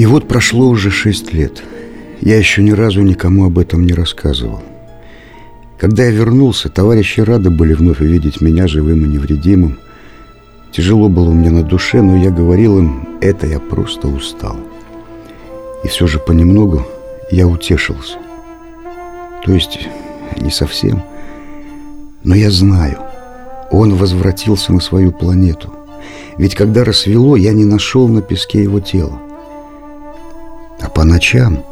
И вот прошло уже шесть лет. Я еще ни разу никому об этом не рассказывал. Когда я вернулся, товарищи рады были вновь увидеть меня живым и невредимым. Тяжело было у меня на душе, но я говорил им, это я просто устал. И все же понемногу я утешился. То есть не совсем, но я знаю, он возвратился на свою планету. Ведь когда рассвело, я не нашел на песке его тела. По ночам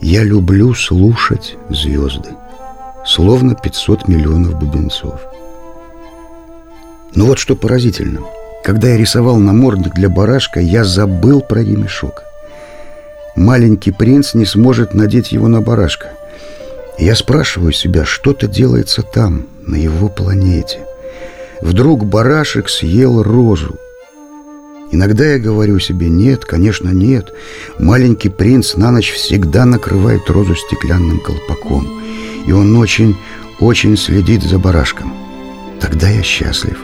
я люблю слушать звезды, словно 500 миллионов бубенцов. Но вот что поразительно. Когда я рисовал намордник для барашка, я забыл про ремешок. Маленький принц не сможет надеть его на барашка. Я спрашиваю себя, что-то делается там, на его планете. Вдруг барашек съел розу, Иногда я говорю себе «нет, конечно, нет». Маленький принц на ночь всегда накрывает розу стеклянным колпаком. И он очень, очень следит за барашком. Тогда я счастлив.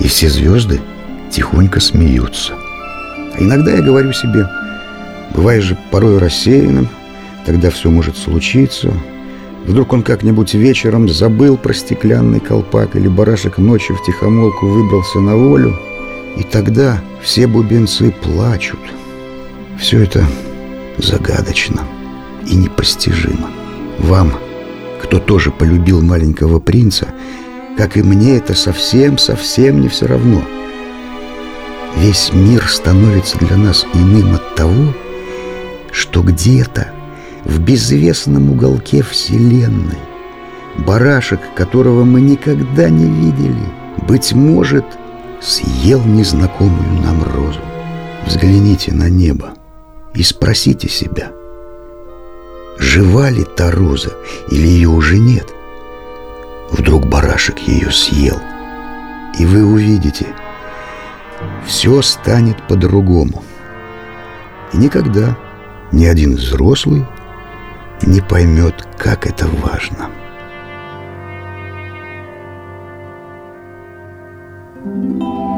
И все звезды тихонько смеются. А иногда я говорю себе «бываешь же порой рассеянным, тогда все может случиться». Вдруг он как-нибудь вечером забыл про стеклянный колпак или барашек ночью в тихомолку выбрался на волю – и тогда все бубенцы плачут. Все это загадочно и непостижимо. Вам, кто тоже полюбил маленького принца, как и мне, это совсем-совсем не все равно. Весь мир становится для нас иным от того, что где-то в безвестном уголке Вселенной барашек, которого мы никогда не видели, быть может, — съел незнакомую нам розу. Взгляните на небо и спросите себя, жива ли та роза или ее уже нет. Вдруг барашек ее съел, и вы увидите, все станет по-другому. И никогда ни один взрослый не поймет, как это важно. Música